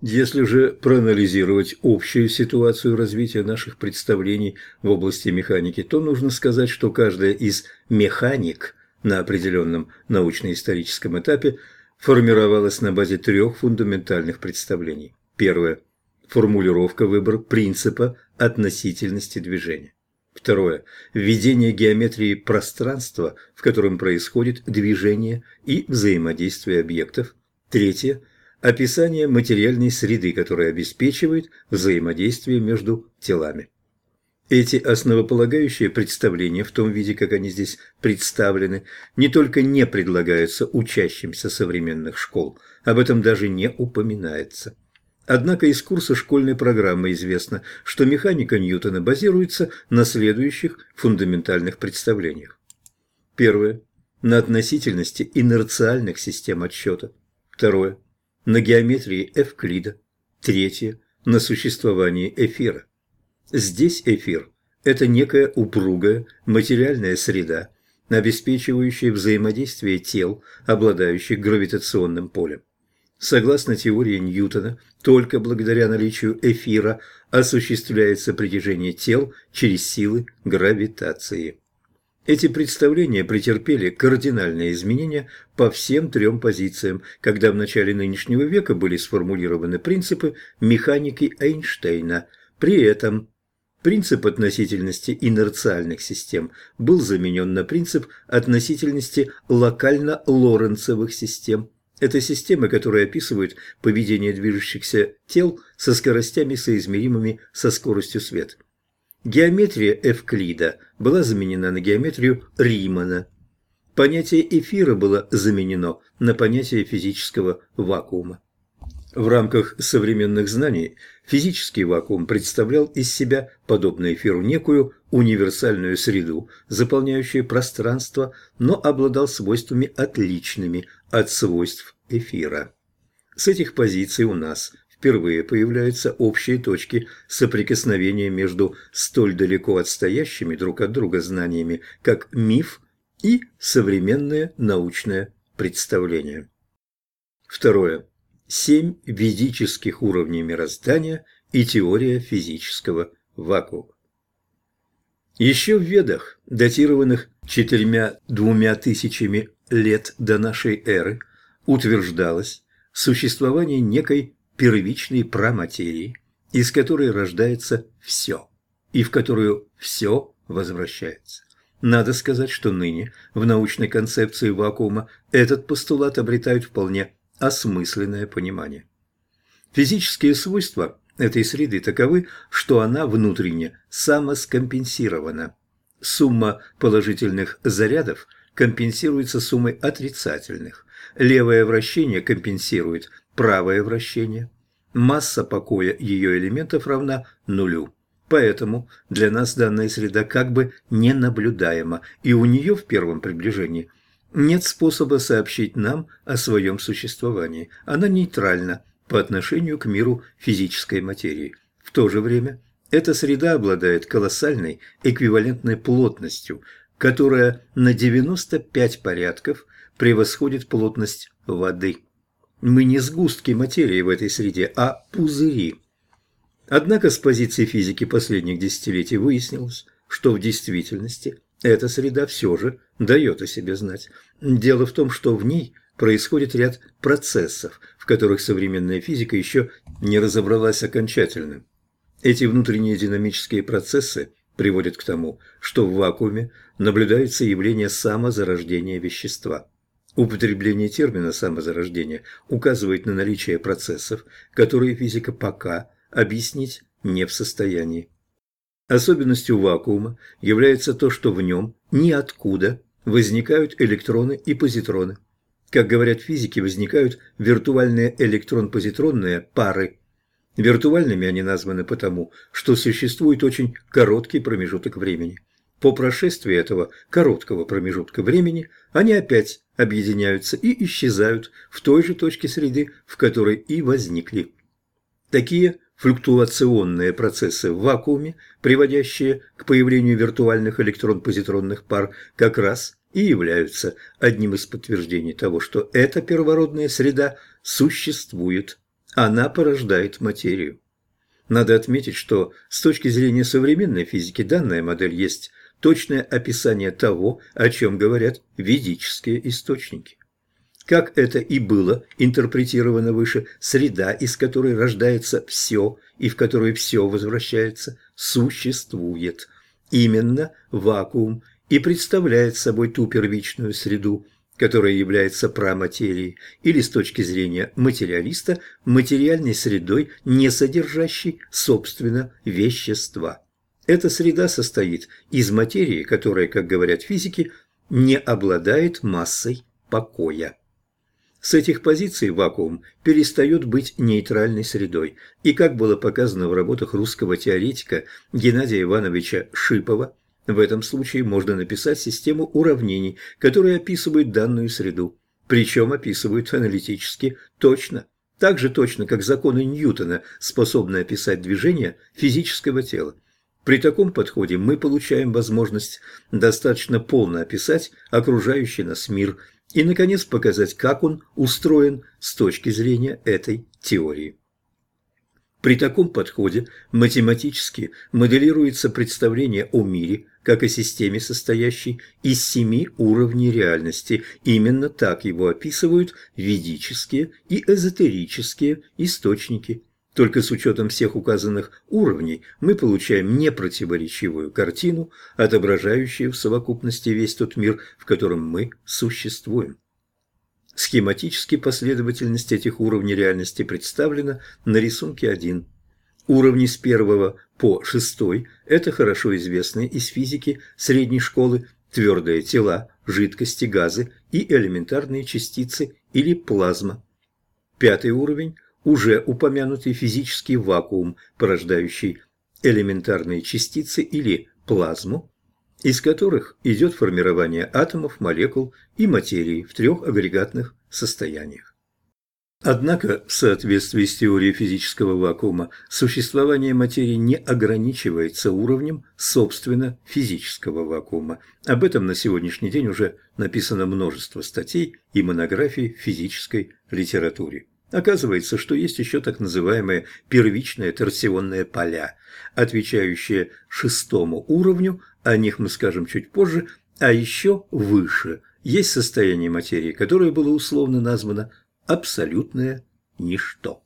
Если же проанализировать общую ситуацию развития наших представлений в области механики, то нужно сказать, что каждая из механик на определенном научно-историческом этапе формировалась на базе трех фундаментальных представлений. Первое – формулировка выбор принципа относительности движения. Второе – введение геометрии пространства, в котором происходит движение и взаимодействие объектов. Третье – описание материальной среды, которая обеспечивает взаимодействие между телами. Эти основополагающие представления в том виде, как они здесь представлены, не только не предлагаются учащимся современных школ, об этом даже не упоминается. Однако из курса школьной программы известно, что механика Ньютона базируется на следующих фундаментальных представлениях. Первое. На относительности инерциальных систем отсчета. Второе на геометрии Эвклида, третье – на существовании эфира. Здесь эфир – это некая упругая материальная среда, обеспечивающая взаимодействие тел, обладающих гравитационным полем. Согласно теории Ньютона, только благодаря наличию эфира осуществляется притяжение тел через силы гравитации. Эти представления претерпели кардинальные изменения по всем трем позициям, когда в начале нынешнего века были сформулированы принципы механики Эйнштейна. При этом принцип относительности инерциальных систем был заменен на принцип относительности локально-лоренцевых систем. Это системы, которые описывают поведение движущихся тел со скоростями, соизмеримыми со скоростью света. Геометрия Эвклида была заменена на геометрию Римана. Понятие эфира было заменено на понятие физического вакуума. В рамках современных знаний физический вакуум представлял из себя, подобно эфиру, некую универсальную среду, заполняющую пространство, но обладал свойствами отличными от свойств эфира. С этих позиций у нас впервые появляются общие точки соприкосновения между столь далеко отстоящими друг от друга знаниями, как миф и современное научное представление. Второе. Семь ведических уровней мироздания и теория физического вакуума. Еще в Ведах, датированных четырьмя-двумя тысячами лет до нашей эры, утверждалось существование некой первичной праматерии, из которой рождается все, и в которую все возвращается. Надо сказать, что ныне в научной концепции вакуума этот постулат обретает вполне осмысленное понимание. Физические свойства этой среды таковы, что она внутренне самоскомпенсирована. Сумма положительных зарядов компенсируется суммой отрицательных. Левое вращение компенсирует правое вращение. Масса покоя ее элементов равна нулю. Поэтому для нас данная среда как бы ненаблюдаема, и у нее в первом приближении нет способа сообщить нам о своем существовании. Она нейтральна по отношению к миру физической материи. В то же время эта среда обладает колоссальной эквивалентной плотностью, которая на 95 порядков превосходит плотность воды. Мы не сгустки материи в этой среде, а пузыри. Однако с позиции физики последних десятилетий выяснилось, что в действительности эта среда все же дает о себе знать. Дело в том, что в ней происходит ряд процессов, в которых современная физика еще не разобралась окончательно. Эти внутренние динамические процессы приводят к тому, что в вакууме наблюдается явление самозарождения вещества. Употребление термина «самозарождение» указывает на наличие процессов, которые физика пока объяснить не в состоянии. Особенностью вакуума является то, что в нем ниоткуда возникают электроны и позитроны. Как говорят физики, возникают виртуальные электрон-позитронные пары. Виртуальными они названы потому, что существует очень короткий промежуток времени. По прошествии этого короткого промежутка времени они опять объединяются и исчезают в той же точке среды, в которой и возникли. Такие флуктуационные процессы в вакууме, приводящие к появлению виртуальных электрон-позитронных пар, как раз и являются одним из подтверждений того, что эта первородная среда существует. Она порождает материю. Надо отметить, что с точки зрения современной физики данная модель есть точное описание того, о чем говорят ведические источники. Как это и было интерпретировано выше, среда, из которой рождается все и в которую все возвращается, существует. Именно вакуум и представляет собой ту первичную среду, которая является праматерией, или с точки зрения материалиста, материальной средой, не содержащей, собственно, вещества. Эта среда состоит из материи, которая, как говорят физики, не обладает массой покоя. С этих позиций вакуум перестает быть нейтральной средой, и, как было показано в работах русского теоретика Геннадия Ивановича Шипова, в этом случае можно написать систему уравнений, которые описывают данную среду, причем описывают аналитически точно, так же точно, как законы Ньютона способны описать движение физического тела. При таком подходе мы получаем возможность достаточно полно описать окружающий нас мир и, наконец, показать, как он устроен с точки зрения этой теории. При таком подходе математически моделируется представление о мире как о системе, состоящей из семи уровней реальности. Именно так его описывают ведические и эзотерические источники только с учетом всех указанных уровней мы получаем непротиворечивую картину, отображающую в совокупности весь тот мир, в котором мы существуем. Схематически последовательность этих уровней реальности представлена на рисунке 1. Уровни с первого по шестой – это хорошо известные из физики средней школы твердые тела, жидкости, газы и элементарные частицы или плазма. Пятый уровень – уже упомянутый физический вакуум, порождающий элементарные частицы или плазму, из которых идет формирование атомов, молекул и материи в трех агрегатных состояниях. Однако, в соответствии с теорией физического вакуума, существование материи не ограничивается уровнем, собственно, физического вакуума. Об этом на сегодняшний день уже написано множество статей и монографий в физической литературе. Оказывается, что есть еще так называемые первичные торсионные поля, отвечающие шестому уровню, о них мы скажем чуть позже, а еще выше есть состояние материи, которое было условно названо абсолютное ничто.